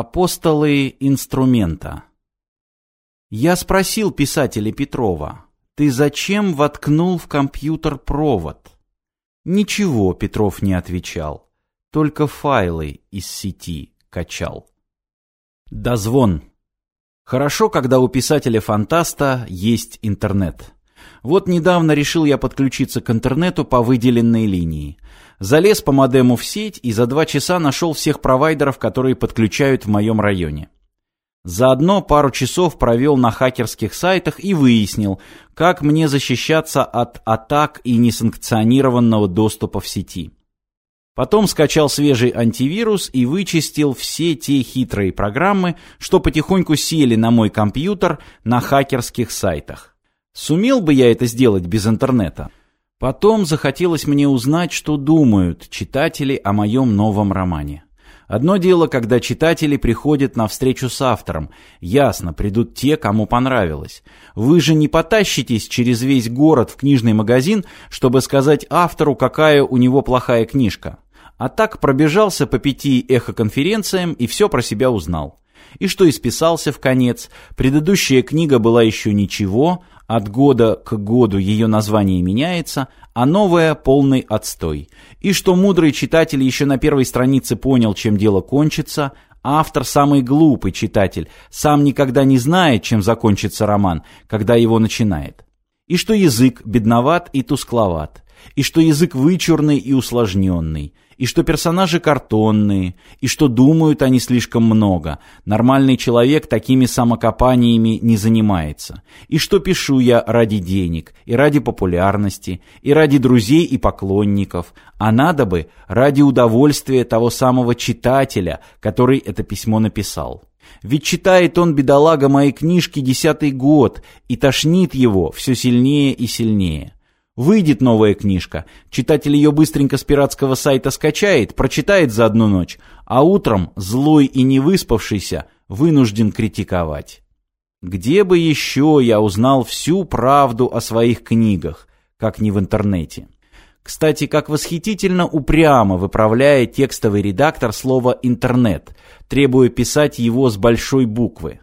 Апостолы инструмента. Я спросил писателя Петрова, ты зачем воткнул в компьютер провод? Ничего Петров не отвечал, только файлы из сети качал. Дозвон. Хорошо, когда у писателя-фантаста есть интернет. Вот недавно решил я подключиться к интернету по выделенной линии. Залез по модему в сеть и за два часа нашел всех провайдеров, которые подключают в моем районе. Заодно пару часов провел на хакерских сайтах и выяснил, как мне защищаться от атак и несанкционированного доступа в сети. Потом скачал свежий антивирус и вычистил все те хитрые программы, что потихоньку сели на мой компьютер на хакерских сайтах. Сумел бы я это сделать без интернета? Потом захотелось мне узнать, что думают читатели о моем новом романе. Одно дело, когда читатели приходят на встречу с автором. Ясно, придут те, кому понравилось. Вы же не потащитесь через весь город в книжный магазин, чтобы сказать автору, какая у него плохая книжка. А так пробежался по пяти эхоконференциям и все про себя узнал. И что исписался в конец. Предыдущая книга была еще ничего, от года к году ее название меняется, а новое – полный отстой. И что мудрый читатель еще на первой странице понял, чем дело кончится, автор – самый глупый читатель, сам никогда не знает, чем закончится роман, когда его начинает. И что язык бедноват и тускловат, и что язык вычурный и усложненный, и что персонажи картонные, и что думают они слишком много. Нормальный человек такими самокопаниями не занимается. И что пишу я ради денег, и ради популярности, и ради друзей и поклонников, а надо бы ради удовольствия того самого читателя, который это письмо написал. Ведь читает он, бедолага, мои книжки десятый год, и тошнит его все сильнее и сильнее. Выйдет новая книжка, читатель ее быстренько с пиратского сайта скачает, прочитает за одну ночь, а утром, злой и не выспавшийся, вынужден критиковать. Где бы еще я узнал всю правду о своих книгах, как не в интернете? Кстати, как восхитительно упрямо выправляет текстовый редактор слово «интернет», требуя писать его с большой буквы.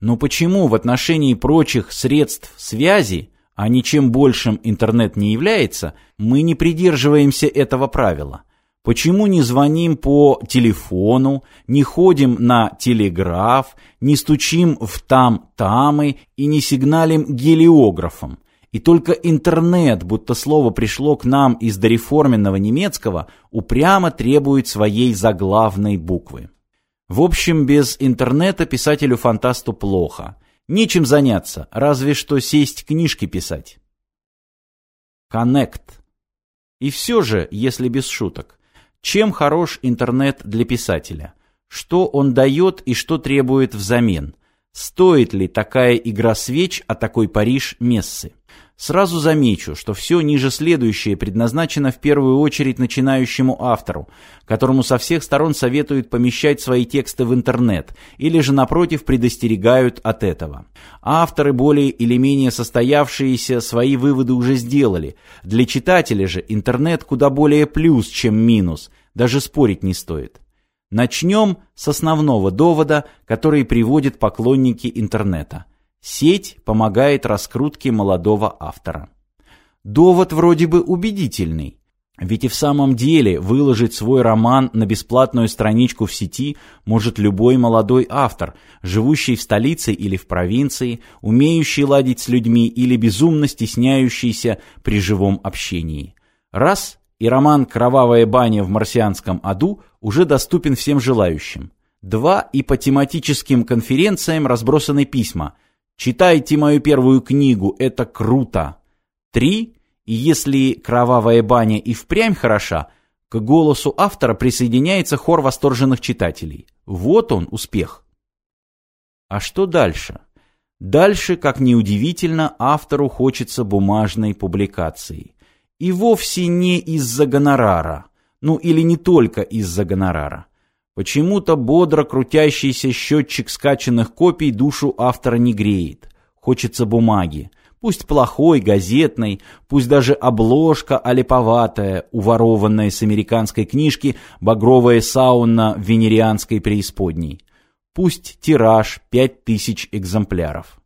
Но почему в отношении прочих средств связи а ничем большим интернет не является, мы не придерживаемся этого правила. Почему не звоним по телефону, не ходим на телеграф, не стучим в там-тамы и не сигналим гелиографом? И только интернет, будто слово пришло к нам из дореформенного немецкого, упрямо требует своей заглавной буквы. В общем, без интернета писателю-фантасту плохо – Нечем заняться, разве что сесть книжки писать. Коннект. И все же, если без шуток, чем хорош интернет для писателя? Что он дает и что требует взамен? Стоит ли такая игра свеч, а такой Париж Мессы? Сразу замечу, что все ниже следующее предназначено в первую очередь начинающему автору, которому со всех сторон советуют помещать свои тексты в интернет, или же, напротив, предостерегают от этого. Авторы, более или менее состоявшиеся, свои выводы уже сделали. Для читателя же интернет куда более плюс, чем минус, даже спорить не стоит. Начнем с основного довода, который приводят поклонники интернета. Сеть помогает раскрутке молодого автора. Довод вроде бы убедительный. Ведь и в самом деле выложить свой роман на бесплатную страничку в сети может любой молодой автор, живущий в столице или в провинции, умеющий ладить с людьми или безумно стесняющийся при живом общении. Раз – и роман «Кровавая баня в марсианском аду» уже доступен всем желающим. Два – и по тематическим конференциям разбросаны письма – Читайте мою первую книгу, это круто. Три. И если кровавая баня и впрямь хороша, к голосу автора присоединяется хор восторженных читателей. Вот он, успех. А что дальше? Дальше, как ни удивительно, автору хочется бумажной публикации. И вовсе не из-за гонорара. Ну или не только из-за гонорара. Почему-то бодро крутящийся счетчик скачанных копий душу автора не греет. Хочется бумаги. Пусть плохой, газетной, пусть даже обложка олиповатая, уворованная с американской книжки «Багровая сауна в венерианской преисподней». Пусть тираж 5000 экземпляров.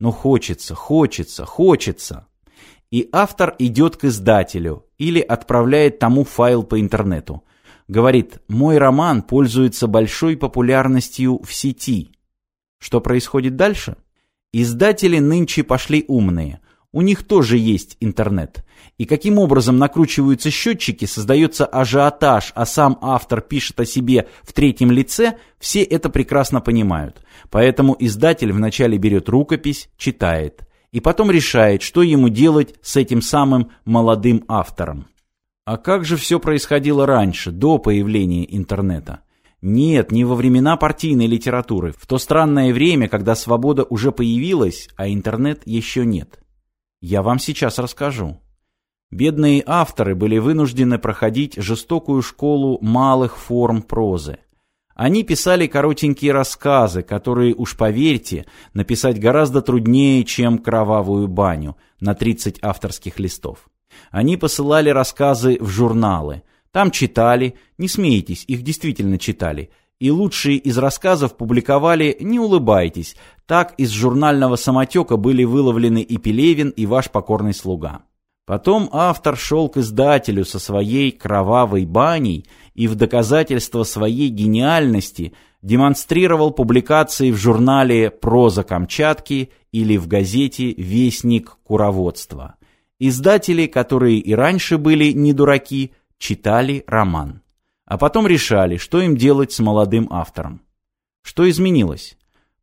Но хочется, хочется, хочется. И автор идет к издателю или отправляет тому файл по интернету. Говорит, мой роман пользуется большой популярностью в сети. Что происходит дальше? Издатели нынче пошли умные. У них тоже есть интернет. И каким образом накручиваются счетчики, создается ажиотаж, а сам автор пишет о себе в третьем лице, все это прекрасно понимают. Поэтому издатель вначале берет рукопись, читает, и потом решает, что ему делать с этим самым молодым автором. А как же все происходило раньше, до появления интернета? Нет, не во времена партийной литературы, в то странное время, когда свобода уже появилась, а интернет еще нет. Я вам сейчас расскажу. Бедные авторы были вынуждены проходить жестокую школу малых форм прозы. Они писали коротенькие рассказы, которые, уж поверьте, написать гораздо труднее, чем «Кровавую баню» на 30 авторских листов. Они посылали рассказы в журналы – там читали, не смейтесь, их действительно читали. И лучшие из рассказов публиковали «Не улыбайтесь». Так из журнального самотека были выловлены и Пелевин, и ваш покорный слуга. Потом автор шел к издателю со своей кровавой баней и в доказательство своей гениальности демонстрировал публикации в журнале «Проза Камчатки» или в газете «Вестник Куроводства». Издатели, которые и раньше были не дураки, читали роман. А потом решали, что им делать с молодым автором. Что изменилось?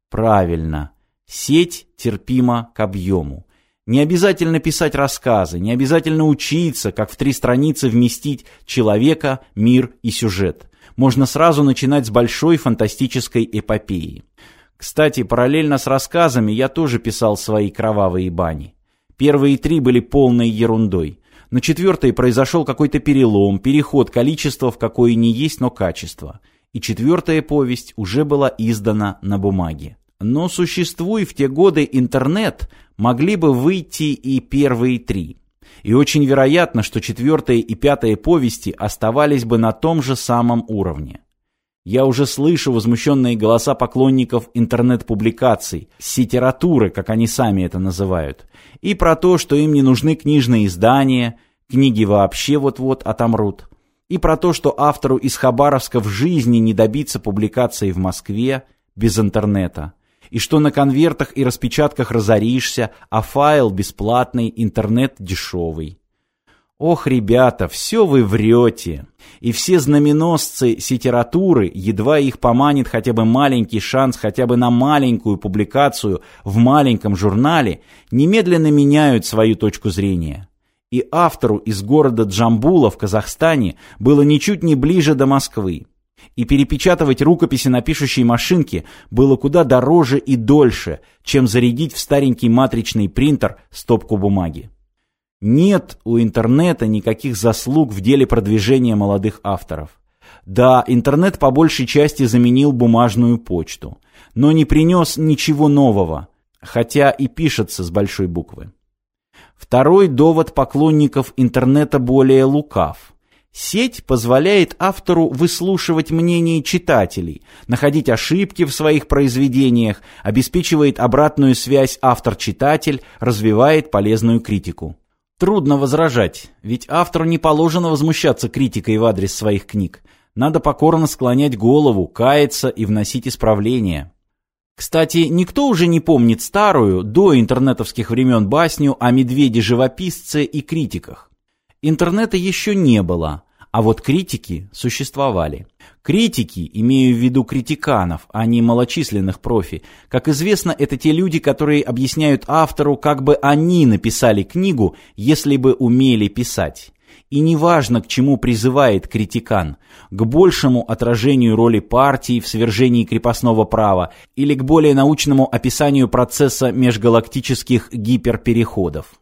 Правильно, сеть терпима к объему. Не обязательно писать рассказы, не обязательно учиться, как в три страницы вместить человека, мир и сюжет. Можно сразу начинать с большой фантастической эпопеи. Кстати, параллельно с рассказами я тоже писал свои кровавые бани. Первые три были полной ерундой. На четвертой произошел какой-то перелом, переход количества в какое не есть, но качество. И четвертая повесть уже была издана на бумаге. Но существуя в те годы интернет, могли бы выйти и первые три. И очень вероятно, что четвертая и пятая повести оставались бы на том же самом уровне. Я уже слышу возмущенные голоса поклонников интернет-публикаций, сетературы, как они сами это называют, и про то, что им не нужны книжные издания, книги вообще вот-вот отомрут, и про то, что автору из Хабаровска в жизни не добиться публикации в Москве без интернета, и что на конвертах и распечатках разоришься, а файл бесплатный, интернет дешевый. Ох, ребята, все вы врете. И все знаменосцы сетературы, едва их поманит хотя бы маленький шанс хотя бы на маленькую публикацию в маленьком журнале, немедленно меняют свою точку зрения. И автору из города Джамбула в Казахстане было ничуть не ближе до Москвы. И перепечатывать рукописи на пишущей машинке было куда дороже и дольше, чем зарядить в старенький матричный принтер стопку бумаги. Нет у интернета никаких заслуг в деле продвижения молодых авторов. Да, интернет по большей части заменил бумажную почту, но не принес ничего нового, хотя и пишется с большой буквы. Второй довод поклонников интернета более лукав. Сеть позволяет автору выслушивать мнение читателей, находить ошибки в своих произведениях, обеспечивает обратную связь автор-читатель, развивает полезную критику. Трудно возражать, ведь автору не положено возмущаться критикой в адрес своих книг. Надо покорно склонять голову, каяться и вносить исправления. Кстати, никто уже не помнит старую, до интернетовских времен басню о медведе-живописце и критиках. Интернета еще не было, а вот критики существовали. Критики, имею в виду критиканов, а не малочисленных профи. Как известно, это те люди, которые объясняют автору, как бы они написали книгу, если бы умели писать. И неважно, к чему призывает критикан, к большему отражению роли партии в свержении крепостного права или к более научному описанию процесса межгалактических гиперпереходов.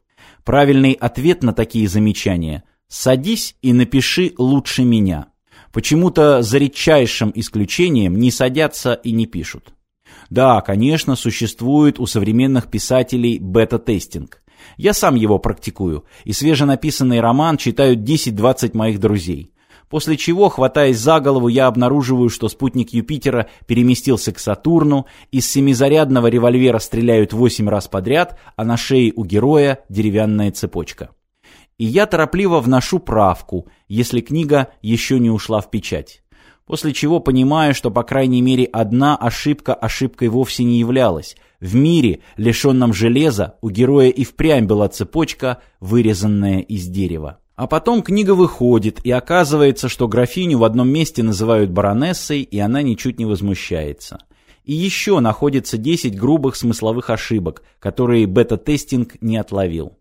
Правильный ответ на такие замечания – садись и напиши лучше меня. Почему-то за редчайшим исключением не садятся и не пишут. Да, конечно, существует у современных писателей бета-тестинг. Я сам его практикую, и свеженаписанный роман читают 10-20 моих друзей. После чего, хватаясь за голову, я обнаруживаю, что спутник Юпитера переместился к Сатурну, из семизарядного револьвера стреляют восемь раз подряд, а на шее у героя деревянная цепочка. И я торопливо вношу правку, если книга еще не ушла в печать после чего понимаю, что по крайней мере одна ошибка ошибкой вовсе не являлась. В мире, лишенном железа, у героя и впрямь была цепочка, вырезанная из дерева. А потом книга выходит, и оказывается, что графиню в одном месте называют баронессой, и она ничуть не возмущается. И еще находится 10 грубых смысловых ошибок, которые бета-тестинг не отловил.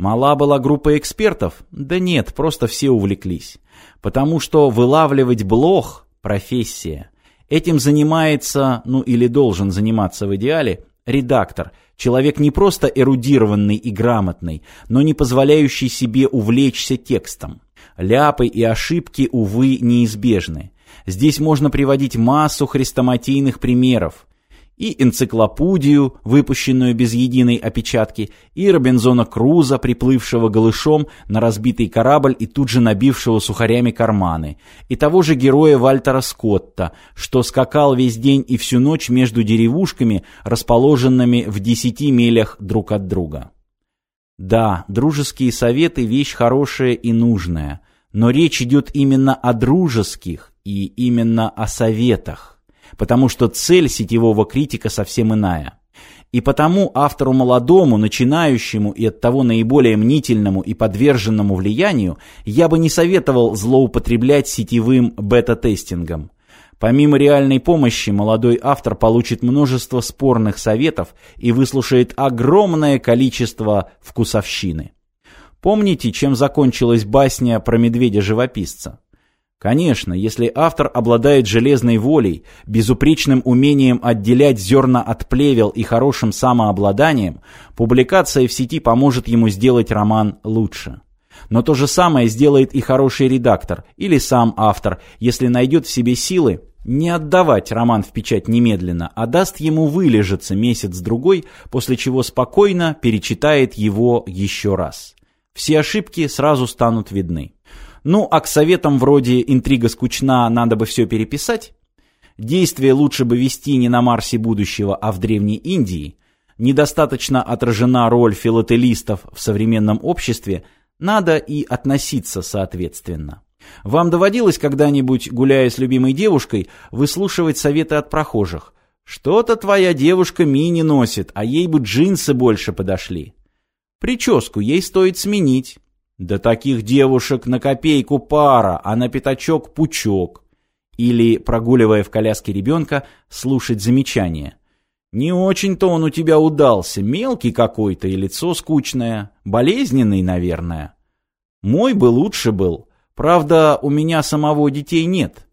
Мала была группа экспертов? Да нет, просто все увлеклись. Потому что вылавливать блох – профессия. Этим занимается, ну или должен заниматься в идеале, редактор. Человек не просто эрудированный и грамотный, но не позволяющий себе увлечься текстом. Ляпы и ошибки, увы, неизбежны. Здесь можно приводить массу хрестоматийных примеров и энциклопедию, выпущенную без единой опечатки, и Робинзона Круза, приплывшего голышом на разбитый корабль и тут же набившего сухарями карманы, и того же героя Вальтера Скотта, что скакал весь день и всю ночь между деревушками, расположенными в десяти милях друг от друга. Да, дружеские советы – вещь хорошая и нужная, но речь идет именно о дружеских и именно о советах потому что цель сетевого критика совсем иная. И потому автору молодому, начинающему и оттого наиболее мнительному и подверженному влиянию я бы не советовал злоупотреблять сетевым бета-тестингом. Помимо реальной помощи, молодой автор получит множество спорных советов и выслушает огромное количество вкусовщины. Помните, чем закончилась басня про медведя-живописца? Конечно, если автор обладает железной волей, безупречным умением отделять зерна от плевел и хорошим самообладанием, публикация в сети поможет ему сделать роман лучше. Но то же самое сделает и хороший редактор или сам автор, если найдет в себе силы не отдавать роман в печать немедленно, а даст ему вылежаться месяц-другой, после чего спокойно перечитает его еще раз. Все ошибки сразу станут видны. Ну, а к советам вроде «интрига скучна, надо бы все переписать», «действие лучше бы вести не на Марсе будущего, а в Древней Индии», «недостаточно отражена роль филателистов в современном обществе», надо и относиться соответственно. Вам доводилось когда-нибудь, гуляя с любимой девушкой, выслушивать советы от прохожих? Что-то твоя девушка мини носит, а ей бы джинсы больше подошли. Прическу ей стоит сменить. Да таких девушек на копейку пара, а на пятачок пучок. Или, прогуливая в коляске ребенка, слушать замечания. Не очень-то он у тебя удался, мелкий какой-то и лицо скучное, болезненный, наверное. Мой бы лучше был, правда, у меня самого детей нет.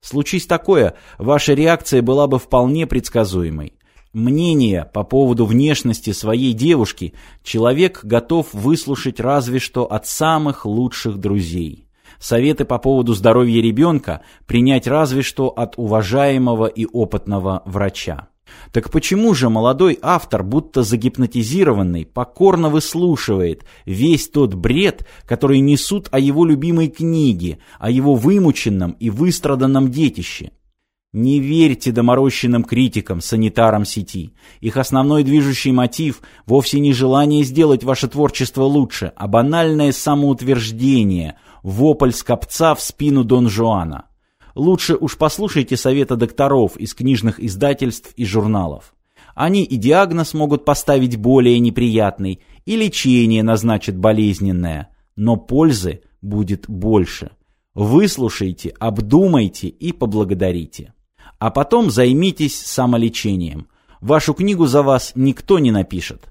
Случись такое, ваша реакция была бы вполне предсказуемой. Мнение по поводу внешности своей девушки человек готов выслушать разве что от самых лучших друзей. Советы по поводу здоровья ребенка принять разве что от уважаемого и опытного врача. Так почему же молодой автор, будто загипнотизированный, покорно выслушивает весь тот бред, который несут о его любимой книге, о его вымученном и выстраданном детище? Не верьте доморощенным критикам, санитарам сети. Их основной движущий мотив вовсе не желание сделать ваше творчество лучше, а банальное самоутверждение, вопль скопца в спину Дон Жуана. Лучше уж послушайте совета докторов из книжных издательств и журналов. Они и диагноз могут поставить более неприятный, и лечение назначат болезненное, но пользы будет больше. Выслушайте, обдумайте и поблагодарите. А потом займитесь самолечением. Вашу книгу за вас никто не напишет.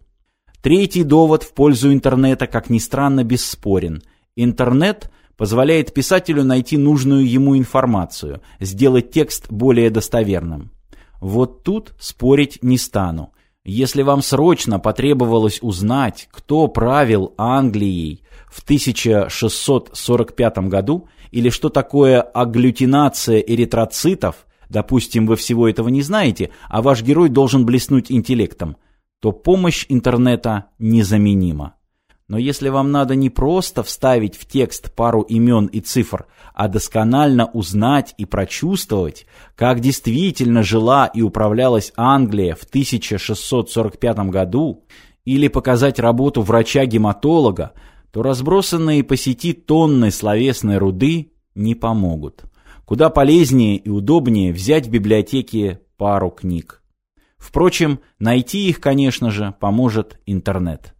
Третий довод в пользу интернета, как ни странно, бесспорен. Интернет позволяет писателю найти нужную ему информацию, сделать текст более достоверным. Вот тут спорить не стану. Если вам срочно потребовалось узнать, кто правил Англией в 1645 году, или что такое агглютинация эритроцитов, допустим, вы всего этого не знаете, а ваш герой должен блеснуть интеллектом, то помощь интернета незаменима. Но если вам надо не просто вставить в текст пару имен и цифр, а досконально узнать и прочувствовать, как действительно жила и управлялась Англия в 1645 году, или показать работу врача-гематолога, то разбросанные по сети тонны словесной руды не помогут. Куда полезнее и удобнее взять в библиотеке пару книг. Впрочем, найти их, конечно же, поможет интернет.